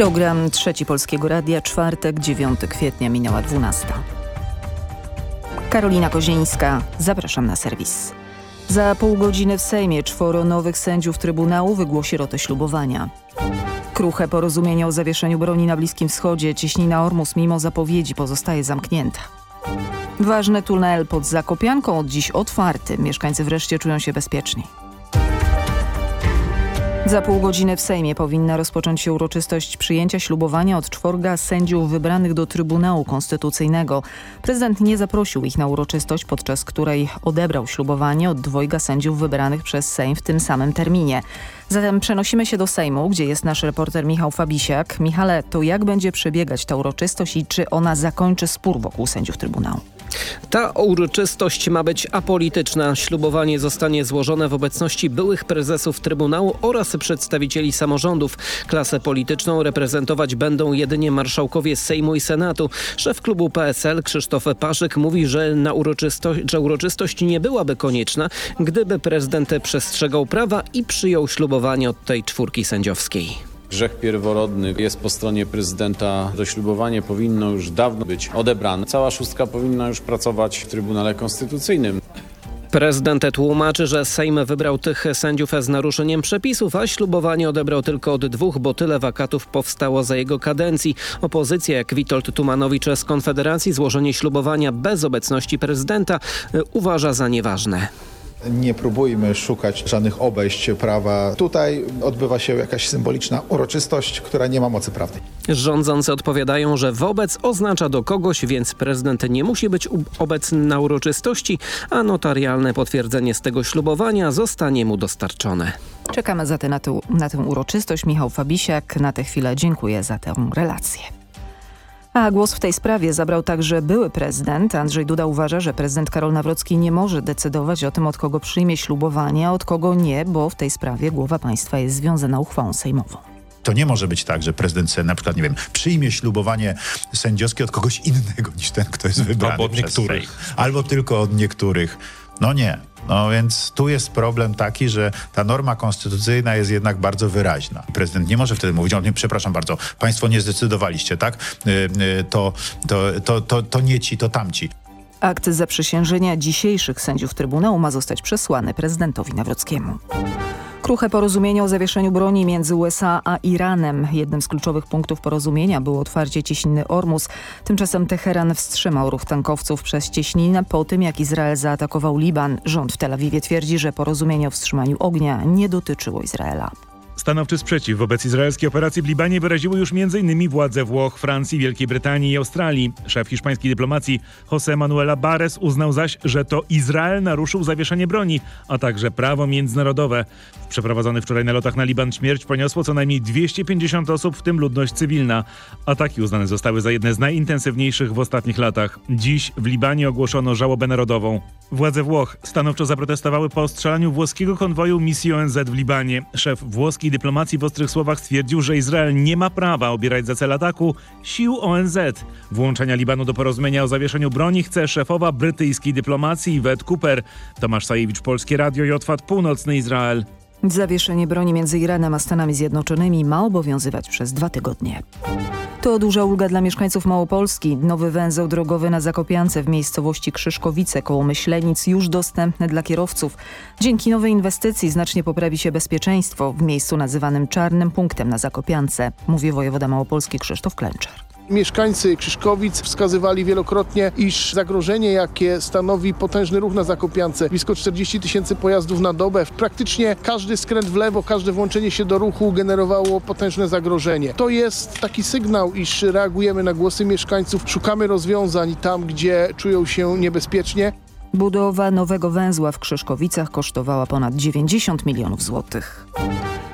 Program Trzeci Polskiego Radia, czwartek, 9 kwietnia, minęła 12. Karolina Kozieńska, zapraszam na serwis. Za pół godziny w Sejmie czworo nowych sędziów Trybunału wygłosi rotę ślubowania. Kruche porozumienie o zawieszeniu broni na Bliskim Wschodzie, cieśnina Ormus mimo zapowiedzi pozostaje zamknięta. Ważny tunel pod Zakopianką od dziś otwarty. Mieszkańcy wreszcie czują się bezpieczniej. Za pół godziny w Sejmie powinna rozpocząć się uroczystość przyjęcia ślubowania od czworga sędziów wybranych do Trybunału Konstytucyjnego. Prezydent nie zaprosił ich na uroczystość, podczas której odebrał ślubowanie od dwojga sędziów wybranych przez Sejm w tym samym terminie. Zatem przenosimy się do Sejmu, gdzie jest nasz reporter Michał Fabisiak. Michale, to jak będzie przebiegać ta uroczystość i czy ona zakończy spór wokół sędziów Trybunału? Ta uroczystość ma być apolityczna. Ślubowanie zostanie złożone w obecności byłych prezesów Trybunału oraz przedstawicieli samorządów. Klasę polityczną reprezentować będą jedynie marszałkowie Sejmu i Senatu. Szef klubu PSL Krzysztof Paszyk mówi, że, na uroczysto że uroczystość nie byłaby konieczna, gdyby prezydent przestrzegał prawa i przyjął ślubowanie od tej czwórki sędziowskiej. Grzech pierworodny jest po stronie prezydenta. To ślubowanie powinno już dawno być odebrane. Cała szóstka powinna już pracować w Trybunale Konstytucyjnym. Prezydent tłumaczy, że Sejm wybrał tych sędziów z naruszeniem przepisów, a ślubowanie odebrał tylko od dwóch, bo tyle wakatów powstało za jego kadencji. Opozycja, jak Witold Tumanowicz z Konfederacji, złożenie ślubowania bez obecności prezydenta uważa za nieważne. Nie próbujmy szukać żadnych obejść prawa. Tutaj odbywa się jakaś symboliczna uroczystość, która nie ma mocy prawnej. Rządzący odpowiadają, że wobec oznacza do kogoś, więc prezydent nie musi być obecny na uroczystości, a notarialne potwierdzenie z tego ślubowania zostanie mu dostarczone. Czekamy zatem na, tę, na tę uroczystość. Michał Fabisiak na tę chwilę dziękuję za tę relację. A głos w tej sprawie zabrał także były prezydent. Andrzej Duda uważa, że prezydent Karol Nawrocki nie może decydować o tym, od kogo przyjmie ślubowanie, a od kogo nie, bo w tej sprawie głowa państwa jest związana uchwałą sejmową. To nie może być tak, że prezydent na przykład, nie wiem, przyjmie ślubowanie sędziowskie od kogoś innego niż ten, kto jest wybrany Albo od niektórych. Albo tylko od niektórych. No nie. No więc tu jest problem taki, że ta norma konstytucyjna jest jednak bardzo wyraźna. Prezydent nie może wtedy mówić, o nie, przepraszam bardzo, państwo nie zdecydowaliście, tak? Y, y, to, to, to, to, to nie ci, to tamci. Akt zaprzysiężenia dzisiejszych sędziów Trybunału ma zostać przesłany prezydentowi Nawrockiemu. Kruche porozumienie o zawieszeniu broni między USA a Iranem. Jednym z kluczowych punktów porozumienia było otwarcie cieśniny Ormus. Tymczasem Teheran wstrzymał ruch tankowców przez cieśninę po tym, jak Izrael zaatakował Liban. Rząd w Tel Awiwie twierdzi, że porozumienie o wstrzymaniu ognia nie dotyczyło Izraela. Stanowczy sprzeciw wobec izraelskiej operacji w Libanie wyraziły już m.in. władze Włoch, Francji, Wielkiej Brytanii i Australii. Szef hiszpańskiej dyplomacji José Manuela Bares uznał zaś, że to Izrael naruszył zawieszenie broni, a także prawo międzynarodowe. W przeprowadzonych wczoraj nalotach na Liban śmierć poniosło co najmniej 250 osób, w tym ludność cywilna. Ataki uznane zostały za jedne z najintensywniejszych w ostatnich latach. Dziś w Libanie ogłoszono żałobę narodową. Władze Włoch stanowczo zaprotestowały po ostrzelaniu włoskiego konwoju misji ONZ w Libanie. Szef dyplomacji w ostrych słowach stwierdził, że Izrael nie ma prawa obierać za cel ataku sił ONZ. Włączenia Libanu do porozumienia o zawieszeniu broni chce szefowa brytyjskiej dyplomacji Yvette Cooper. Tomasz Sajewicz, Polskie Radio i Otwad Północny Izrael. Zawieszenie broni między Iranem a Stanami Zjednoczonymi ma obowiązywać przez dwa tygodnie. To duża ulga dla mieszkańców Małopolski. Nowy węzeł drogowy na Zakopiance w miejscowości Krzyszkowice koło Myślenic już dostępny dla kierowców. Dzięki nowej inwestycji znacznie poprawi się bezpieczeństwo w miejscu nazywanym czarnym punktem na Zakopiance, mówi wojewoda małopolski Krzysztof Klęczer. Mieszkańcy Krzyszkowic wskazywali wielokrotnie, iż zagrożenie, jakie stanowi potężny ruch na Zakopiance, blisko 40 tysięcy pojazdów na dobę, praktycznie każdy skręt w lewo, każde włączenie się do ruchu generowało potężne zagrożenie. To jest taki sygnał, iż reagujemy na głosy mieszkańców, szukamy rozwiązań tam, gdzie czują się niebezpiecznie. Budowa nowego węzła w Krzyszkowicach kosztowała ponad 90 milionów złotych.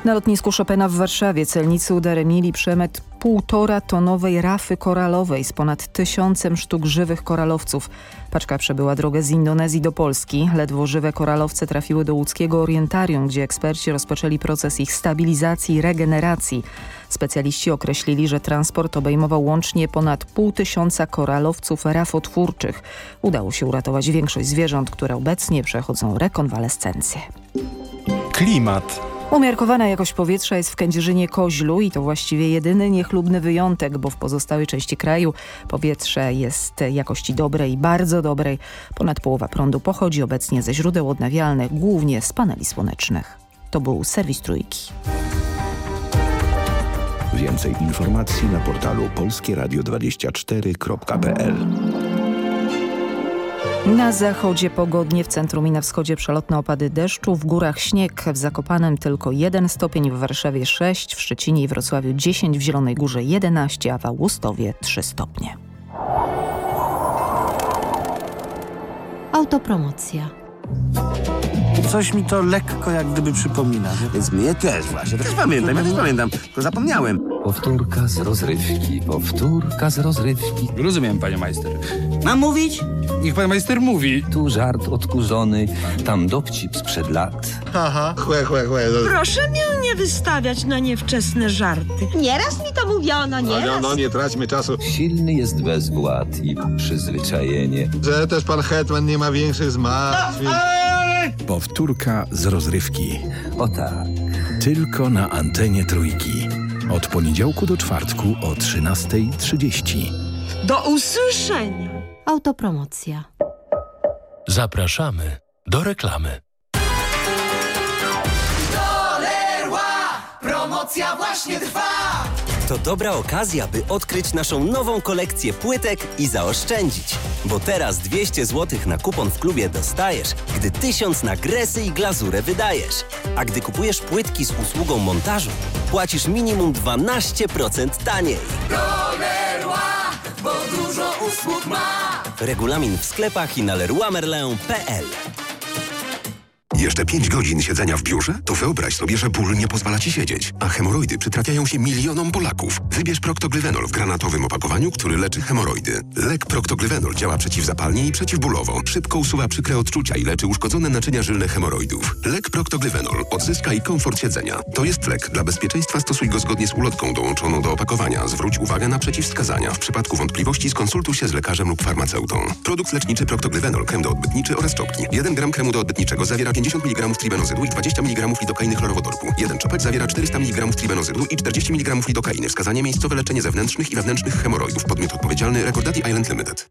Na lotnisku Chopina w Warszawie celnicy udaremnili przemyt półtora tonowej rafy koralowej z ponad tysiącem sztuk żywych koralowców. Paczka przebyła drogę z Indonezji do Polski. Ledwo żywe koralowce trafiły do łódzkiego orientarium, gdzie eksperci rozpoczęli proces ich stabilizacji i regeneracji. Specjaliści określili, że transport obejmował łącznie ponad pół tysiąca koralowców rafotwórczych. Udało się uratować większość zwierząt, które obecnie przechodzą rekonwalescencję. Klimat. Umiarkowana jakość powietrza jest w Kędzierzynie-Koźlu i to właściwie jedyny niechlubny wyjątek, bo w pozostałej części kraju powietrze jest jakości dobrej, bardzo dobrej. Ponad połowa prądu pochodzi obecnie ze źródeł odnawialnych, głównie z paneli słonecznych. To był serwis Trójki. Więcej informacji na portalu polskieradio24.pl Na zachodzie pogodnie, w centrum i na wschodzie przelotne opady deszczu, w górach śnieg, w Zakopanem tylko 1 stopień, w Warszawie 6, w Szczecinie i Wrocławiu 10, w Zielonej Górze 11, a w Augustowie 3 stopnie. Autopromocja. Coś mi to lekko jak gdyby przypomina. Więc mnie też właśnie. Też pamiętam, ja też pamiętam, tylko zapomniałem. Powtórka z rozrywki, powtórka z rozrywki. Rozumiem, panie majster. Mam mówić? Niech pan majster mówi. Tu żart odkurzony, tam dowcip sprzed lat. Haha, chłe, chłe, chłe. Proszę mnie nie wystawiać na niewczesne żarty. Nieraz mi to mówiono, nieraz. No, nie traćmy czasu. Silny jest bezwład i przyzwyczajenie. Że też pan Hetman nie ma większych zmartwień. Powtórka z rozrywki. O tak. Tylko na antenie trójki. Od poniedziałku do czwartku o 13.30. Do usłyszenia. Autopromocja. Zapraszamy do reklamy. Promocja właśnie trwa! To dobra okazja, by odkryć naszą nową kolekcję płytek i zaoszczędzić. Bo teraz 200 zł na kupon w klubie dostajesz, gdy 1000 na gresy i glazurę wydajesz. A gdy kupujesz płytki z usługą montażu, płacisz minimum 12% taniej. Dolerła, bo dużo usług ma! Regulamin w sklepach i na leroymerlin.pl Jeszcze 5 godzin siedzenia w biurze? To wyobraź sobie, że ból nie pozwala ci siedzieć. A hemoroidy przytrafiają się milionom Polaków. Wybierz Proctoglyvenol w granatowym opakowaniu, który leczy hemoroidy. Lek Proctoglyvenol działa przeciwzapalnie i przeciwbólowo. Szybko usuwa przykre odczucia i leczy uszkodzone naczynia żylne hemoroidów. Lek Proctoglyvenol odzyskaj komfort siedzenia. To jest lek. Dla bezpieczeństwa stosuj go zgodnie z ulotką dołączoną do opakowania. Zwróć uwagę na przeciwwskazania. W przypadku wątpliwości skonsultuj się z lekarzem lub farmaceutą. Produkt leczniczy Proctoglyvenol, krem doodbytniczy oraz czopki. 1 gram kremu doodbytniczego zawiera 50 mg tribenozydu i 20 mg lidokainy chlorowodorku. Jeden czopek zawiera 400 mg tribenozydu i 40 mg lidokainy. Wskazanie miejscowe leczenie zewnętrznych i wewnętrznych hemoroidów. Podmiot odpowiedzialny Recordati Island Limited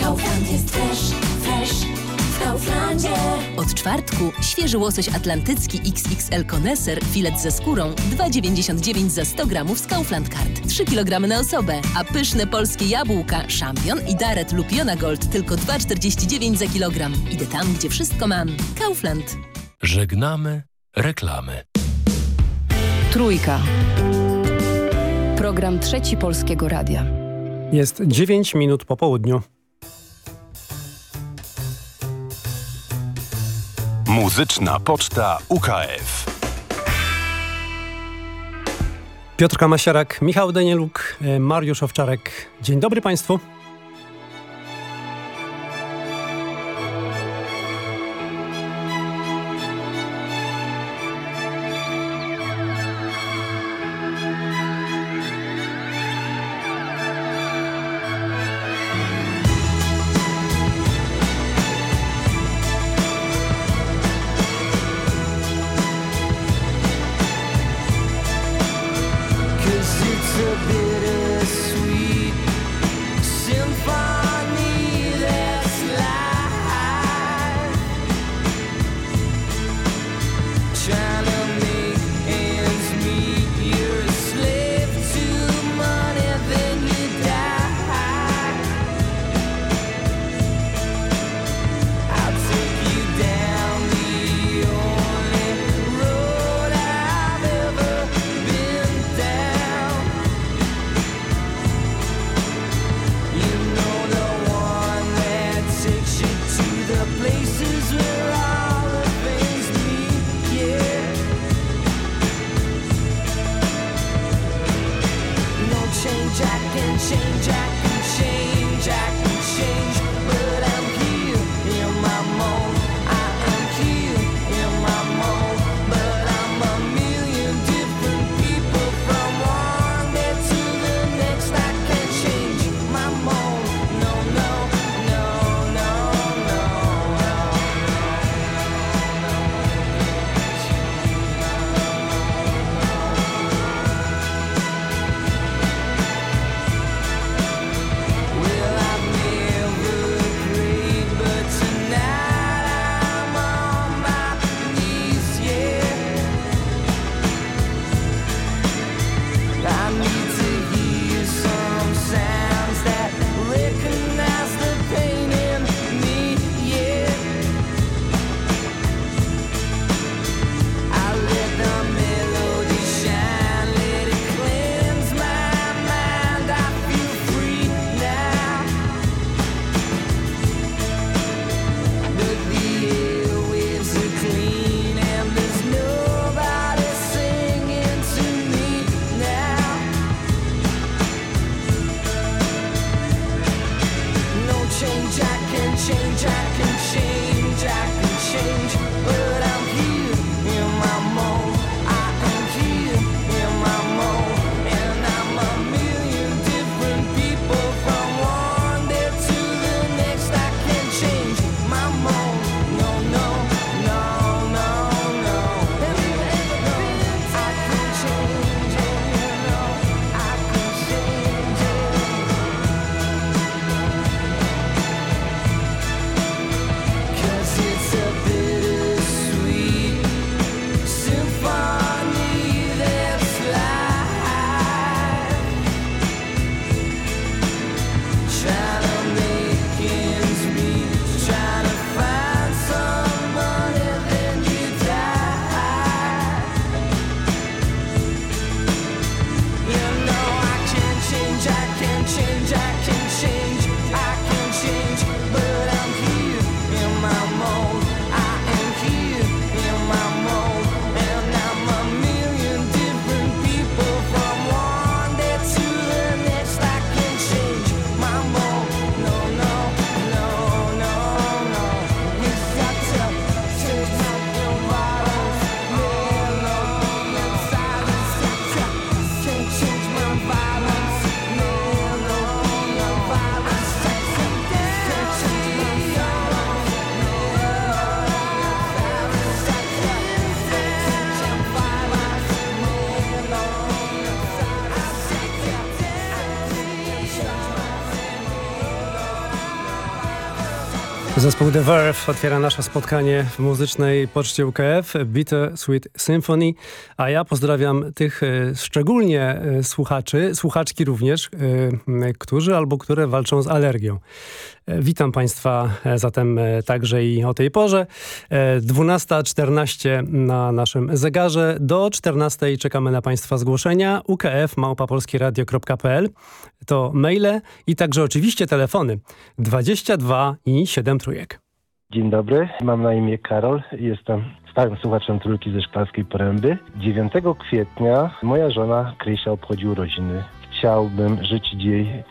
Kaufland jest fresh, fresh. W Kauflandzie. Od czwartku świeży łosoś atlantycki XXL Koneser, filet ze skórą 2,99 za 100 gramów z Kaufland Card. 3 kg na osobę, a pyszne polskie jabłka, szampion i daret lub Jona Gold tylko 2,49 za kilogram. Idę tam, gdzie wszystko mam. Kaufland. Żegnamy reklamy. Trójka. Program Trzeci Polskiego Radia. Jest 9 minut po południu. Muzyczna Poczta UKF. Piotr Kamasiarak, Michał Danieluk, e, Mariusz Owczarek. Dzień dobry Państwu. because Zespół The Verve otwiera nasze spotkanie w muzycznej poczcie UKF, Bitter Sweet Symphony, a ja pozdrawiam tych e, szczególnie e, słuchaczy, słuchaczki również, e, którzy albo które walczą z alergią. Witam Państwa zatem także i o tej porze. 12.14 na naszym zegarze. Do 14.00 czekamy na Państwa zgłoszenia. UKF małpapolskiradio.pl to maile i także oczywiście telefony 22 i 7 trójek. Dzień dobry, mam na imię Karol i jestem stałym słuchaczem Trójki ze Szklarskiej Poręby. 9 kwietnia moja żona Krysia obchodzi urodziny. Chciałbym życzyć jej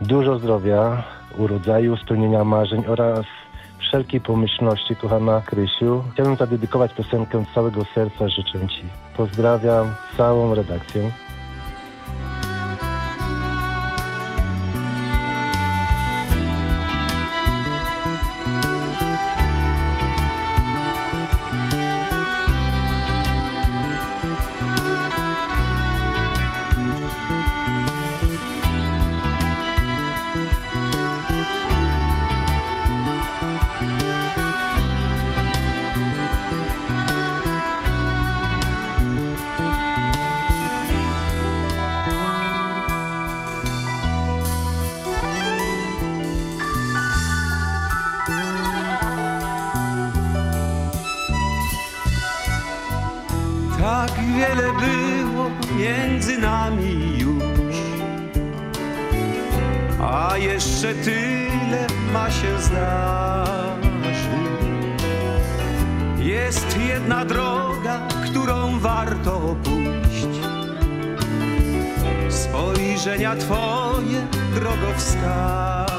dużo zdrowia, urodzaju, spełnienia marzeń oraz wszelkiej pomyślności, kochana Krysiu. Chciałbym zadedykować piosenkę z całego serca życzę Ci. Pozdrawiam całą redakcję. że tyle ma się zdarzyć. Jest jedna droga, którą warto pójść. Spojrzenia Twoje drogowskazy.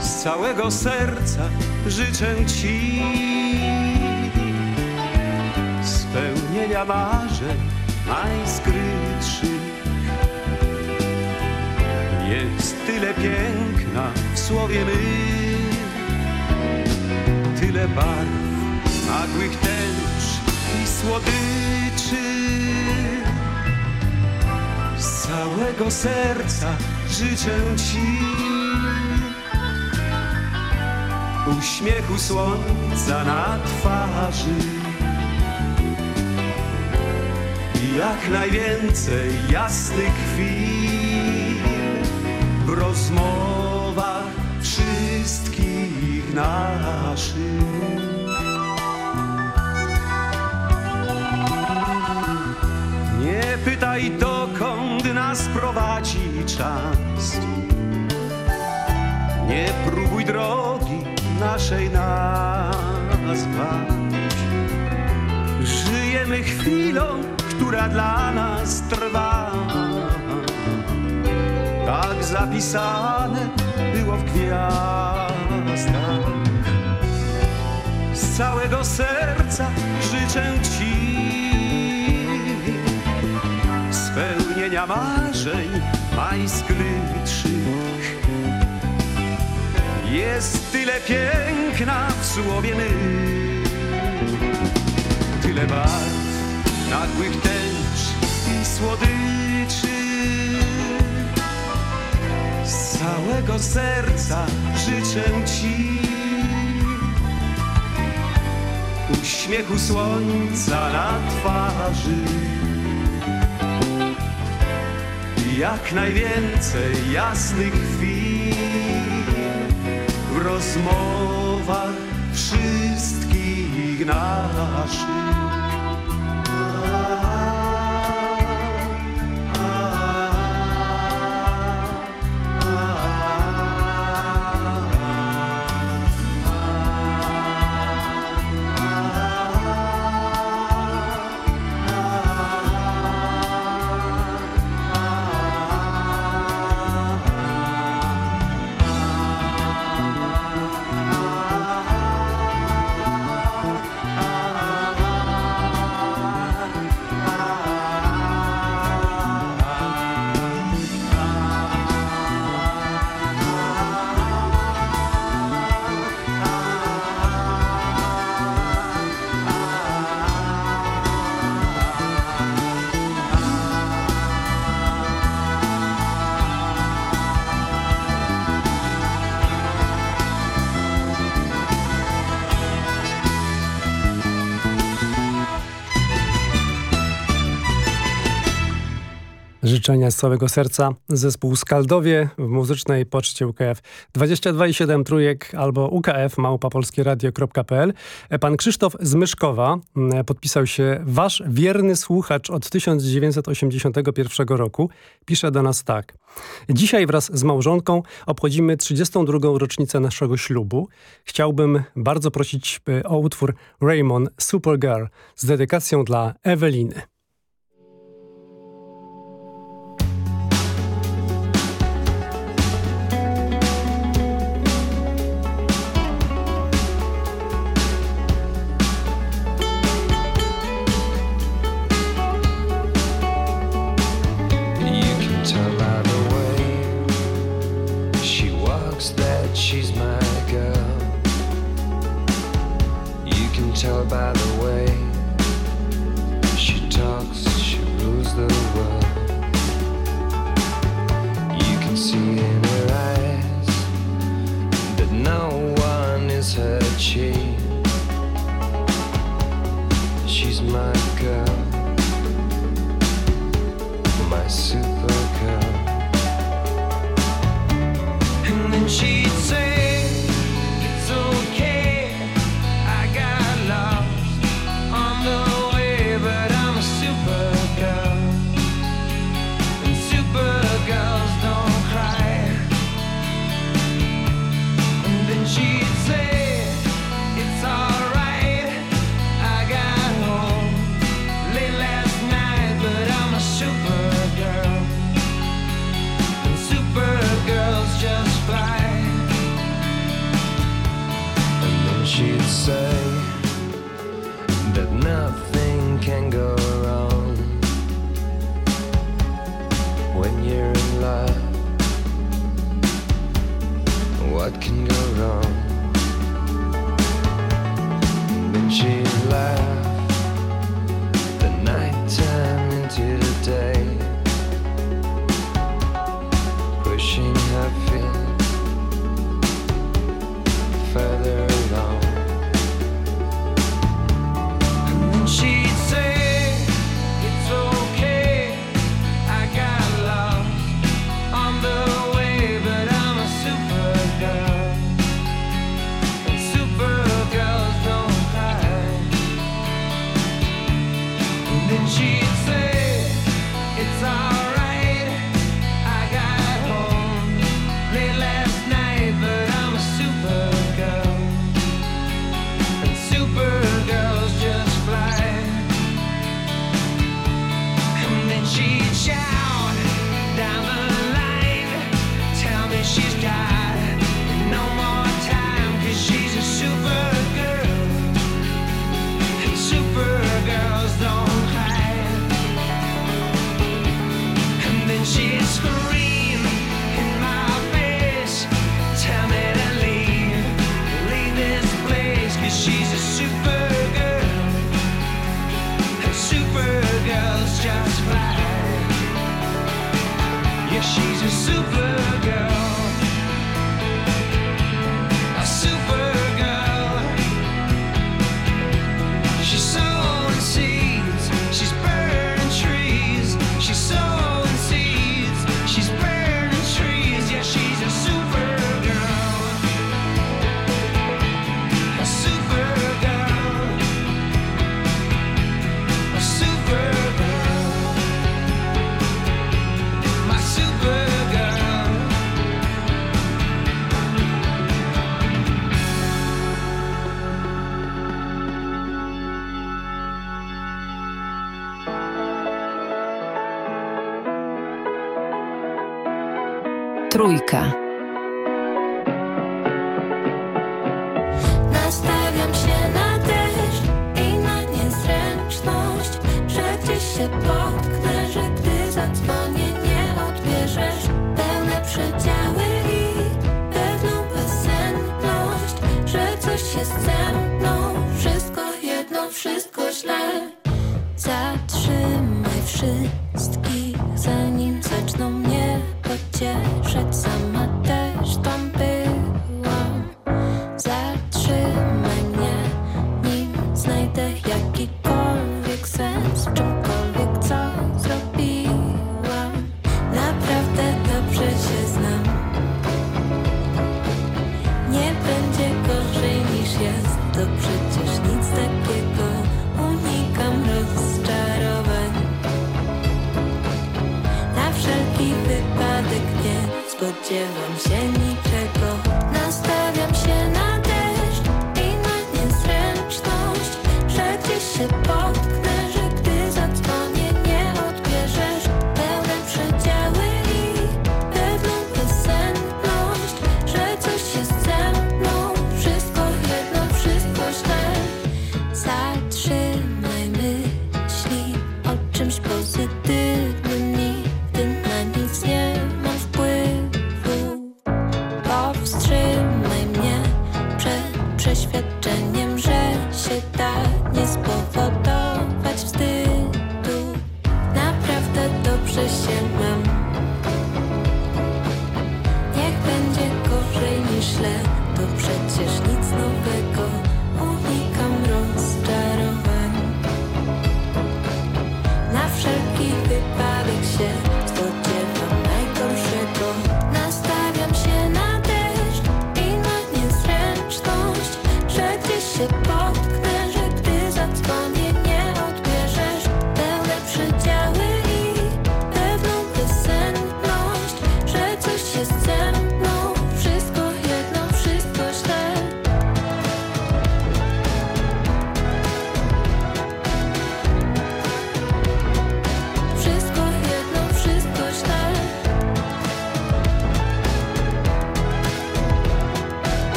Z całego serca życzę Ci spełnienia marzeń najskrytszych. Tyle piękna w słowie my, tyle barw, nagłych tęcz i słodyczy. Z całego serca życzę Ci uśmiechu słońca na twarzy. Jak najwięcej jasnych chwil naszych. Nie pytaj dokąd nas prowadzi czas. Nie próbuj drogi naszej nazwać. Żyjemy chwilą, która dla nas trwa. Tak zapisane było w gwiazdach. Całego serca życzę Ci spełnienia marzeń najskrytszych. Jest tyle piękna w słowie my, tyle barw, nagłych tęcz i słodyczy. Z całego serca życzę Ci uśmiechu słońca na twarzy. Jak najwięcej jasnych chwil w rozmowach wszystkich naszych. Życzenia z całego serca zespół Skaldowie w muzycznej poczcie UKF 22,7 trójek albo ukf małpapolskieradio.pl. Pan Krzysztof z Myszkowa mm, podpisał się Wasz wierny słuchacz od 1981 roku. Pisze do nas tak. Dzisiaj wraz z małżonką obchodzimy 32. rocznicę naszego ślubu. Chciałbym bardzo prosić y, o utwór Raymond Supergirl z dedykacją dla Eweliny.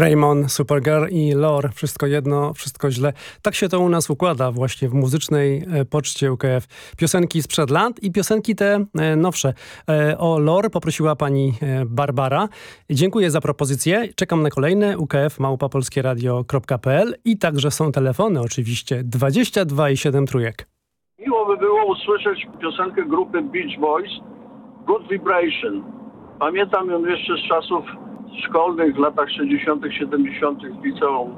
Raymond, Supergirl i Lore. Wszystko jedno, wszystko źle. Tak się to u nas układa właśnie w muzycznej e, poczcie UKF. Piosenki sprzed lat i piosenki te e, nowsze. E, o Lore poprosiła pani Barbara. Dziękuję za propozycję. Czekam na kolejne ukf małpapolskieradio.pl i także są telefony oczywiście 22 i 7 trójek. Miło by było usłyszeć piosenkę grupy Beach Boys Good Vibration. Pamiętam ją jeszcze z czasów szkolnych w latach 60., 70. w liceum.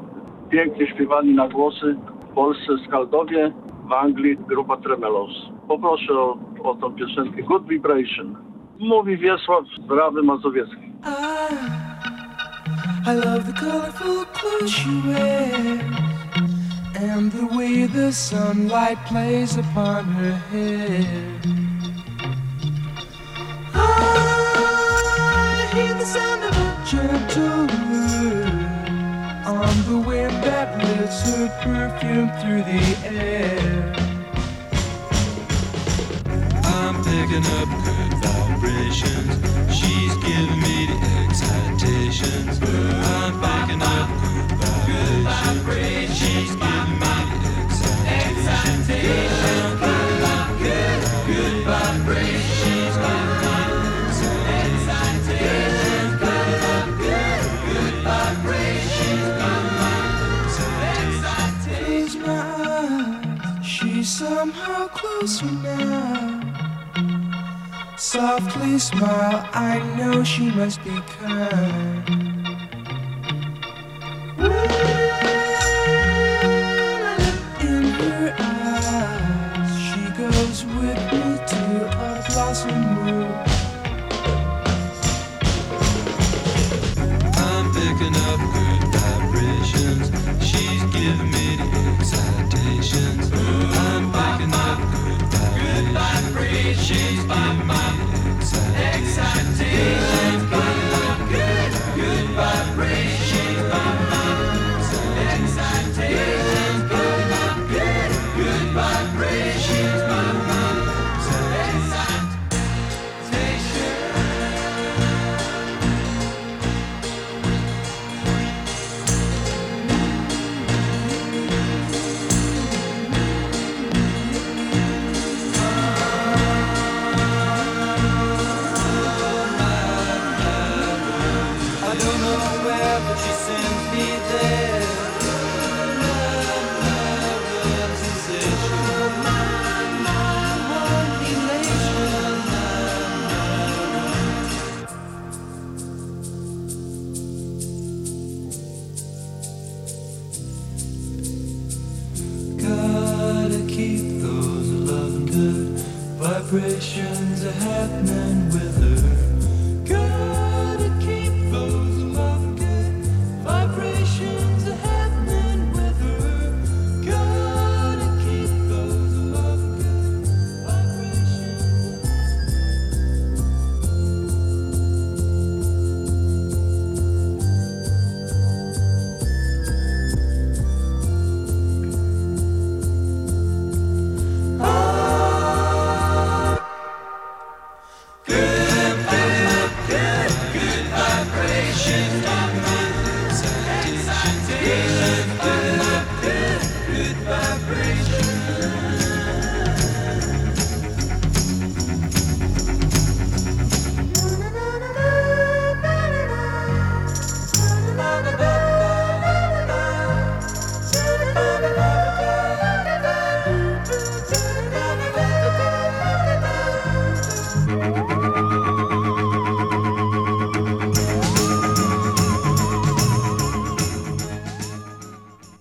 Pięknie śpiewali na głosy w Polsce Skaldowie, w Anglii grupa Tremelos. Poproszę o, o tą piosenkę Good Vibration. Mówi Wiesław z Rawy Mazowieckiej. I love the colorful clothes she wears and the way the sunlight plays upon her hair. I hear the sound of a gentle on the wind that lifts her perfume through the air. I'm picking up good vibrations. She's giving me excitations. I'm picking up good vibrations. She's giving me excitations. Closer now. Softly smile, I know she must be kind. In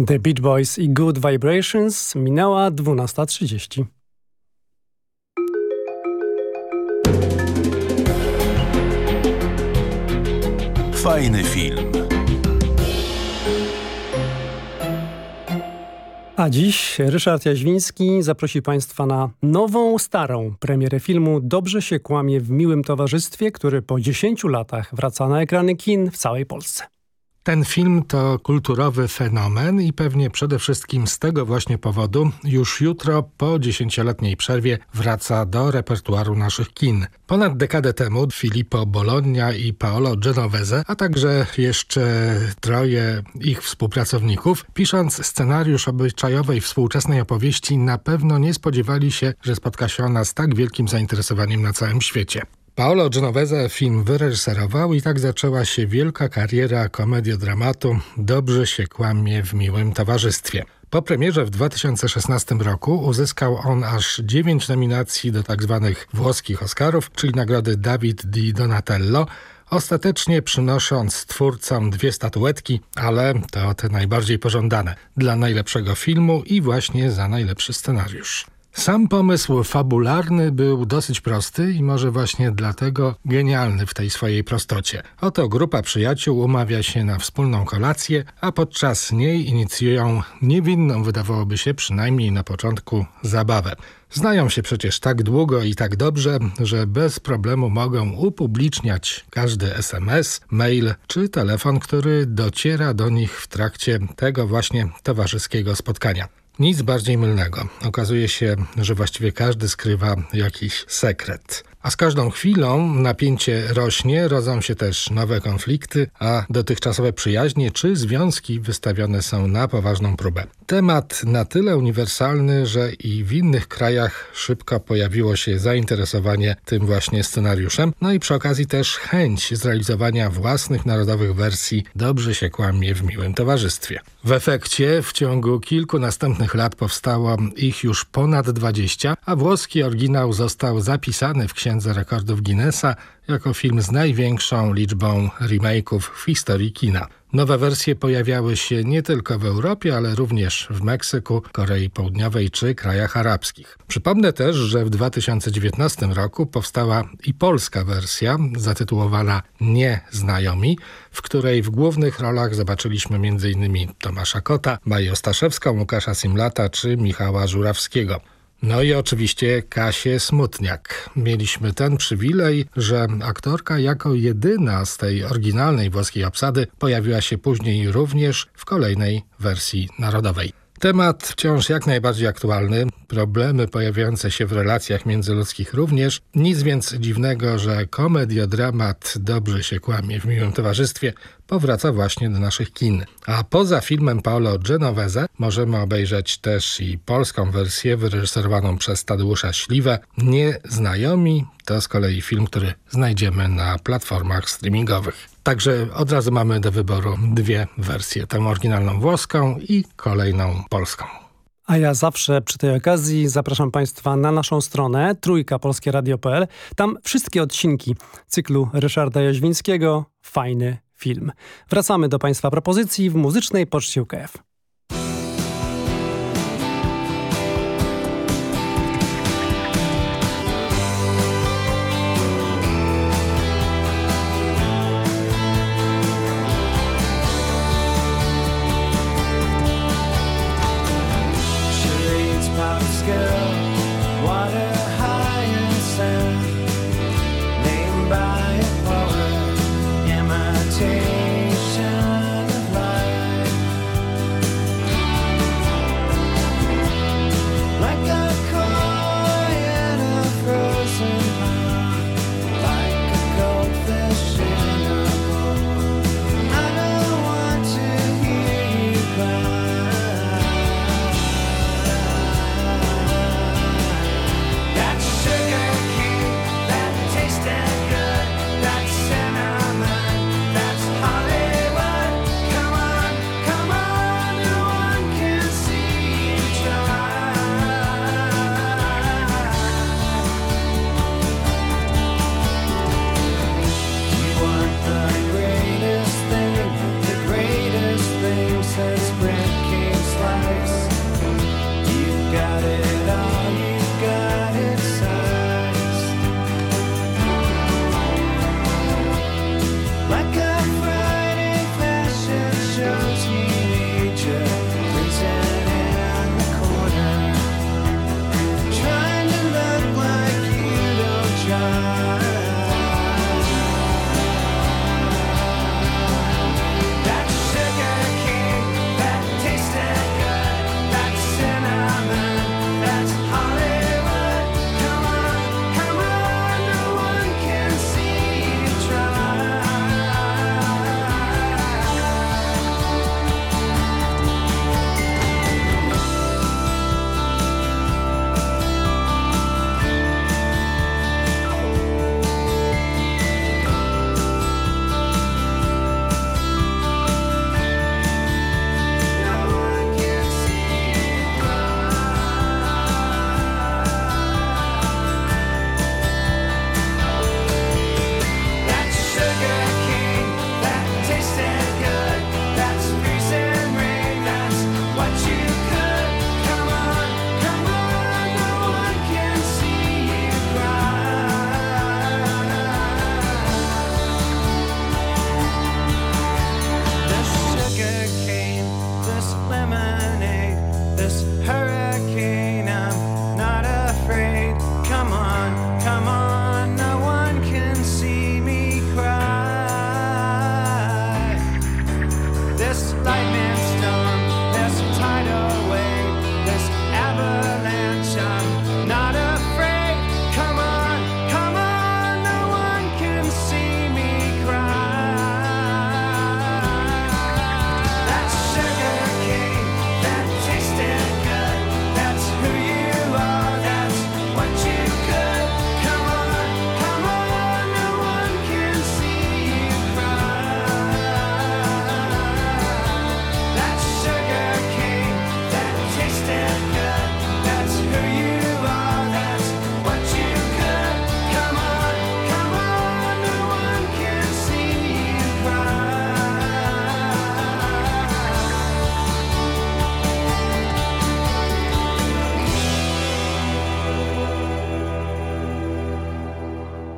The Beach Boys i Good Vibrations minęła 12.30. Fajny film. A dziś Ryszard Jaźwiński zaprosi Państwa na nową, starą premierę filmu Dobrze się kłamie w miłym towarzystwie, który po 10 latach wraca na ekrany kin w całej Polsce. Ten film to kulturowy fenomen i pewnie przede wszystkim z tego właśnie powodu już jutro po dziesięcioletniej przerwie wraca do repertuaru naszych kin. Ponad dekadę temu Filippo Bologna i Paolo Genovese, a także jeszcze troje ich współpracowników, pisząc scenariusz obyczajowej współczesnej opowieści na pewno nie spodziewali się, że spotka się ona z tak wielkim zainteresowaniem na całym świecie. Paolo Genovese film wyreżyserował i tak zaczęła się wielka kariera komediodramatu Dobrze się kłamie w miłym towarzystwie. Po premierze w 2016 roku uzyskał on aż dziewięć nominacji do tzw. Tak włoskich Oscarów, czyli nagrody David di Donatello, ostatecznie przynosząc twórcom dwie statuetki, ale to te najbardziej pożądane, dla najlepszego filmu i właśnie za najlepszy scenariusz. Sam pomysł fabularny był dosyć prosty i może właśnie dlatego genialny w tej swojej prostocie. Oto grupa przyjaciół umawia się na wspólną kolację, a podczas niej inicjują niewinną, wydawałoby się przynajmniej na początku, zabawę. Znają się przecież tak długo i tak dobrze, że bez problemu mogą upubliczniać każdy SMS, mail czy telefon, który dociera do nich w trakcie tego właśnie towarzyskiego spotkania. Nic bardziej mylnego. Okazuje się, że właściwie każdy skrywa jakiś sekret. A z każdą chwilą napięcie rośnie, rodzą się też nowe konflikty, a dotychczasowe przyjaźnie czy związki wystawione są na poważną próbę. Temat na tyle uniwersalny, że i w innych krajach szybko pojawiło się zainteresowanie tym właśnie scenariuszem, no i przy okazji też chęć zrealizowania własnych narodowych wersji Dobrze się kłamie w miłym towarzystwie. W efekcie w ciągu kilku następnych lat powstało ich już ponad 20, a włoski oryginał został zapisany w księdze rekordów Guinnessa jako film z największą liczbą remake'ów w historii kina. Nowe wersje pojawiały się nie tylko w Europie, ale również w Meksyku, Korei Południowej czy krajach arabskich. Przypomnę też, że w 2019 roku powstała i polska wersja zatytułowana Nieznajomi, w której w głównych rolach zobaczyliśmy m.in. Tomasza Kota, Maję Staszewską, Łukasza Simlata czy Michała Żurawskiego. No i oczywiście Kasię Smutniak. Mieliśmy ten przywilej, że aktorka jako jedyna z tej oryginalnej włoskiej obsady pojawiła się później również w kolejnej wersji narodowej. Temat wciąż jak najbardziej aktualny, problemy pojawiające się w relacjach międzyludzkich również. Nic więc dziwnego, że komediodramat dobrze się kłamie w miłym towarzystwie powraca właśnie do naszych kin. A poza filmem Paolo Genovese możemy obejrzeć też i polską wersję wyreżyserowaną przez Tadeusza Śliwę. Nieznajomi to z kolei film, który znajdziemy na platformach streamingowych. Także od razu mamy do wyboru dwie wersje, tę oryginalną włoską i kolejną polską. A ja zawsze przy tej okazji zapraszam Państwa na naszą stronę trójkapolskieradio.pl. Tam wszystkie odcinki cyklu Ryszarda Jaźwińskiego Fajny film. Wracamy do Państwa propozycji w muzycznej poczcie UKF.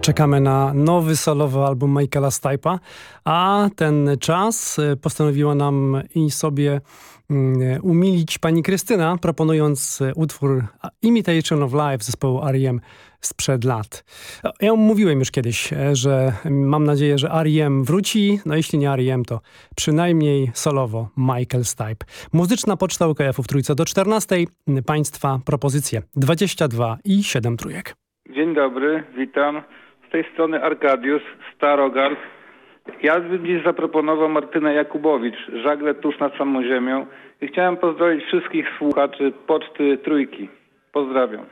Czekamy na nowy solowy album Michaela Stipe'a, a ten czas y, postanowiła nam i sobie mm, umilić pani Krystyna, proponując y, utwór Imitation of Life zespołu R.E.M. sprzed lat. Ja mówiłem już kiedyś, e, że mam nadzieję, że R.E.M. wróci, no jeśli nie R.E.M., to przynajmniej solowo Michael Stipe. Muzyczna poczta UKF-u w Trójce do 14. Państwa propozycje 22 i 7 trójek. Dzień dobry, witam. Tej strony Arkadiusz, Starogard. Ja bym dziś zaproponował Martynę Jakubowicz, Żagle tuż nad samą ziemią. I chciałem pozdrowić wszystkich słuchaczy Poczty Trójki. Pozdrawiam.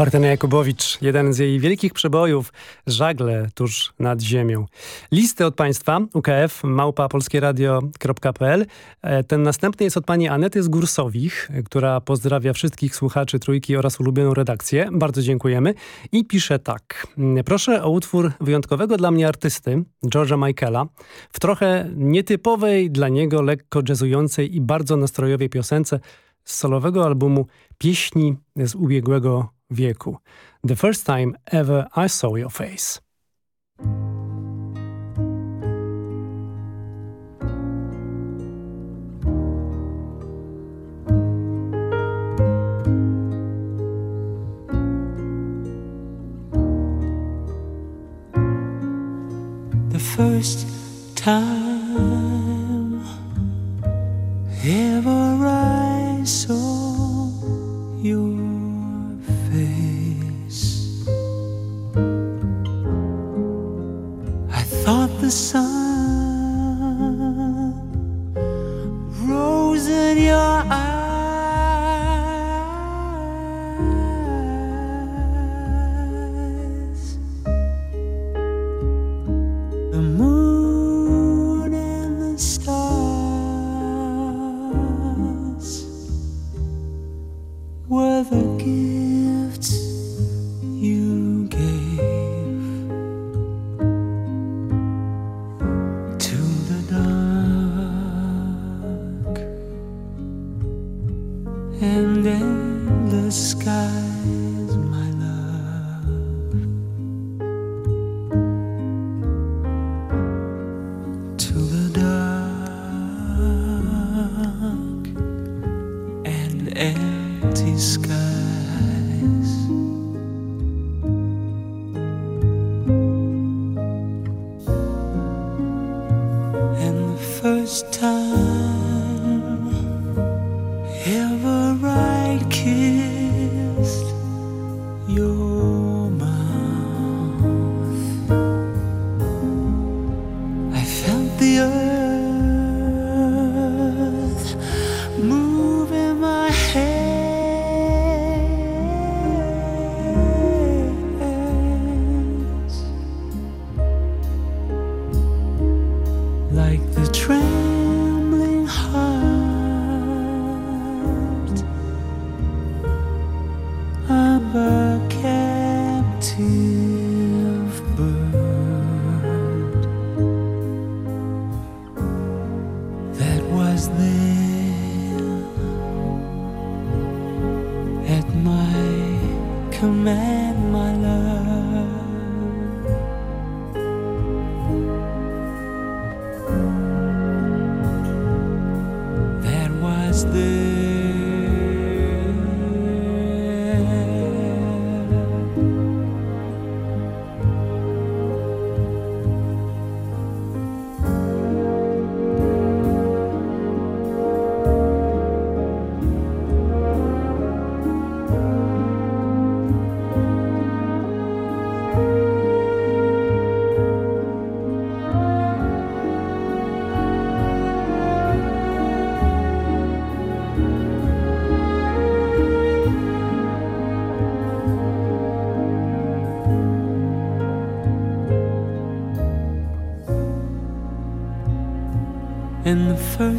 Martyna Jakubowicz, jeden z jej wielkich przebojów, żagle tuż nad ziemią. Listy od Państwa, UKF, małpa polskieradio.pl. E, Ten następny jest od pani Anety z która pozdrawia wszystkich słuchaczy Trójki oraz ulubioną redakcję. Bardzo dziękujemy. I pisze tak. Mm, Proszę o utwór wyjątkowego dla mnie artysty, George'a Michaela, w trochę nietypowej dla niego, lekko jazzującej i bardzo nastrojowej piosence z solowego albumu Pieśni z ubiegłego wieku. The first time ever I saw your face. the first time ever I saw your the sun. Rose in your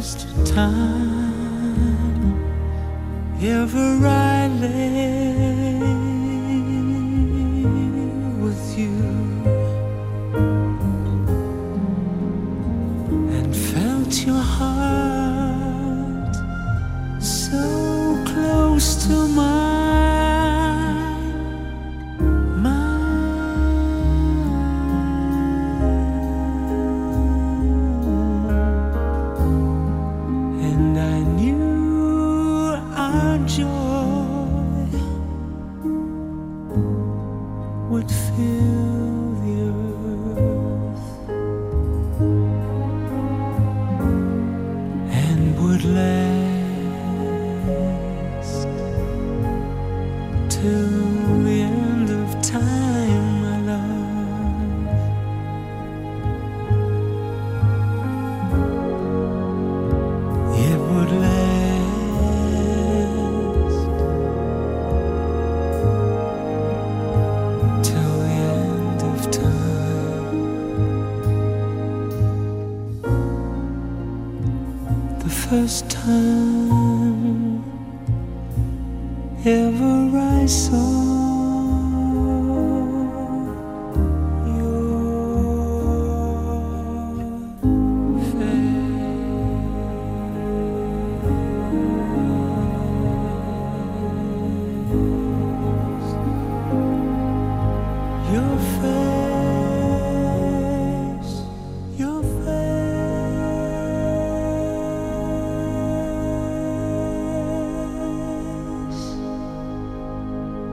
first time. Ever I lay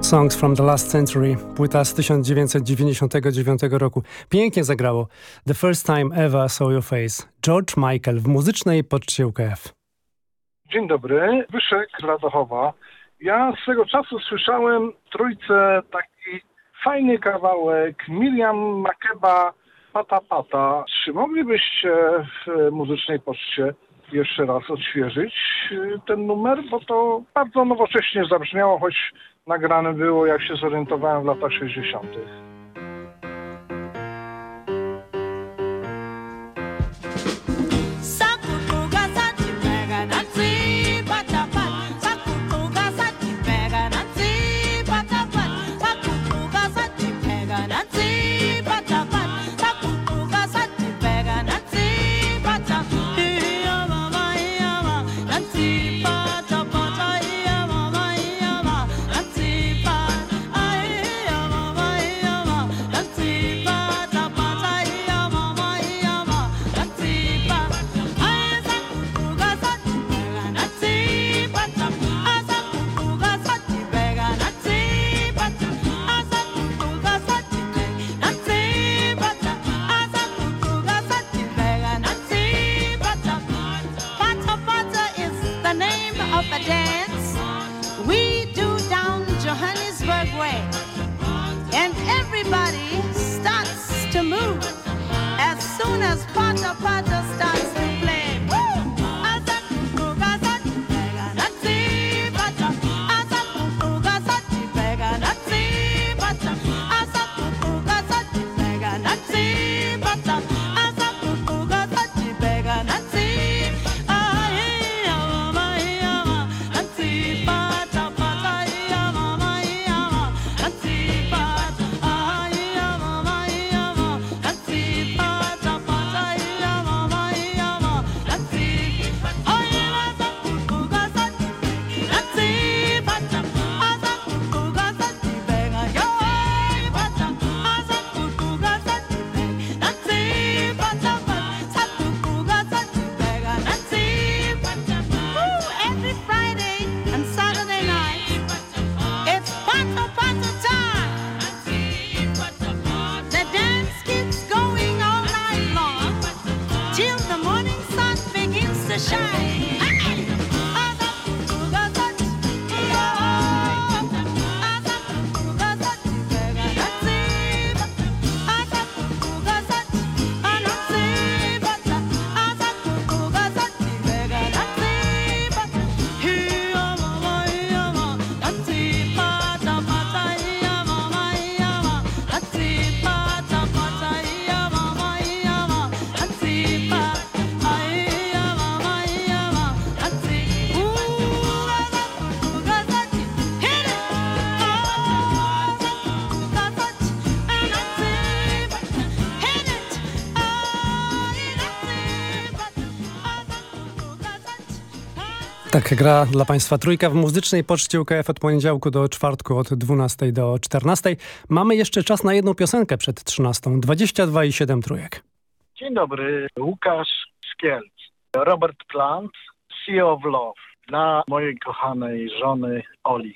Songs from the Last Century, płyta z 1999 roku. Pięknie zagrało. The First Time Ever Saw Your Face. George Michael w muzycznej poczcie UKF. Dzień dobry, Wyszek z Radochowa. Ja swego czasu słyszałem trójce taki fajny kawałek Miriam Makeba Pata Pata. Czy moglibyście w muzycznej poczcie jeszcze raz odświeżyć ten numer? Bo to bardzo nowocześnie zabrzmiało, choć nagrane było, jak się zorientowałem, w latach 60. We do down Johannesburg way, and everybody starts to move. As soon as Pata Pata starts Tak gra dla Państwa trójka w muzycznej poczcie UKF od poniedziałku do czwartku od 12 do 14. Mamy jeszcze czas na jedną piosenkę przed 13. 22 i 7 trójek. Dzień dobry, Łukasz Szkielc. Robert Plant, Sea of Love dla mojej kochanej żony Oli.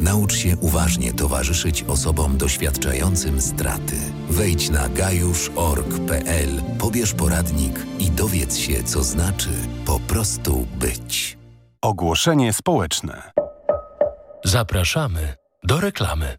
Naucz się uważnie towarzyszyć osobom doświadczającym straty. Wejdź na gajusz.org.pl, pobierz poradnik i dowiedz się, co znaczy po prostu być. Ogłoszenie społeczne. Zapraszamy do reklamy.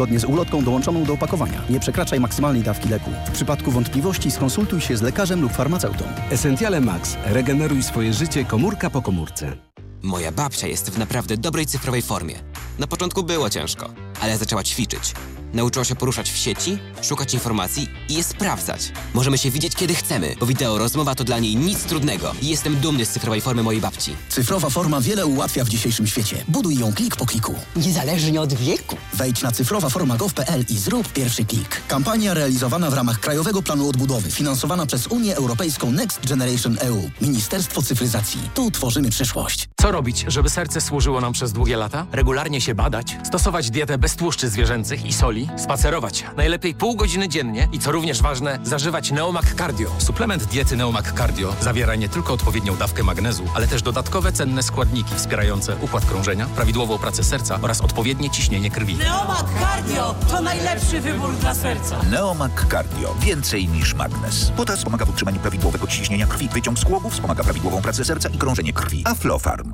zgodnie z ulotką dołączoną do opakowania. Nie przekraczaj maksymalnej dawki leku. W przypadku wątpliwości skonsultuj się z lekarzem lub farmaceutą. Essentiale Max. Regeneruj swoje życie komórka po komórce. Moja babcia jest w naprawdę dobrej cyfrowej formie. Na początku było ciężko, ale zaczęła ćwiczyć. Nauczyła się poruszać w sieci, szukać informacji i je sprawdzać. Możemy się widzieć kiedy chcemy, bo wideo rozmowa to dla niej nic trudnego. I jestem dumny z cyfrowej formy mojej babci. Cyfrowa forma wiele ułatwia w dzisiejszym świecie. Buduj ją klik po kliku. Niezależnie od wieku. Wejdź na cyfrowaforma.gov.pl i zrób pierwszy klik. Kampania realizowana w ramach Krajowego Planu Odbudowy, finansowana przez Unię Europejską Next Generation EU. Ministerstwo Cyfryzacji. Tu tworzymy przyszłość. Co robić, żeby serce służyło nam przez długie lata? Regularnie się badać, stosować dietę bez tłuszczy zwierzęcych i soli, spacerować, najlepiej pół godziny dziennie i co również ważne, zażywać Neomac Cardio. Suplement diety Neomac Cardio zawiera nie tylko odpowiednią dawkę magnezu, ale też dodatkowe cenne składniki wspierające układ krążenia, prawidłową pracę serca oraz odpowiednie ciśnienie krwi. Neomak Cardio to najlepszy wybór dla serca. Neomak Cardio. Więcej niż magnes. Potas wspomaga w utrzymaniu prawidłowego ciśnienia krwi. Wyciąg z głowu wspomaga prawidłową pracę serca i krążenie krwi. Aflofarm.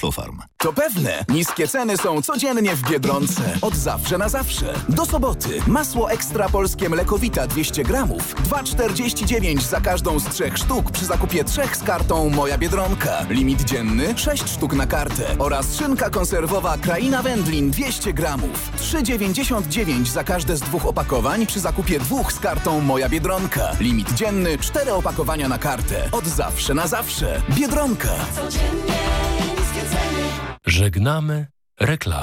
Aflofarm. To pewne. Niskie ceny są codziennie w Biedronce. Od zawsze na zawsze. Do soboty. Masło ekstra polskie mlekowita 200 gramów. 2,49 za każdą z trzech sztuk przy zakupie trzech z kartą Moja Biedronka. Limit dzienny 6 sztuk na kartę. Oraz szynka konserwowa Kraina Wędlin 200 gramów. 3,99 za każde z dwóch opakowań przy zakupie dwóch z kartą Moja Biedronka. Limit dzienny 4 opakowania na kartę. Od zawsze na zawsze. Biedronka. Żegnamy reklamy.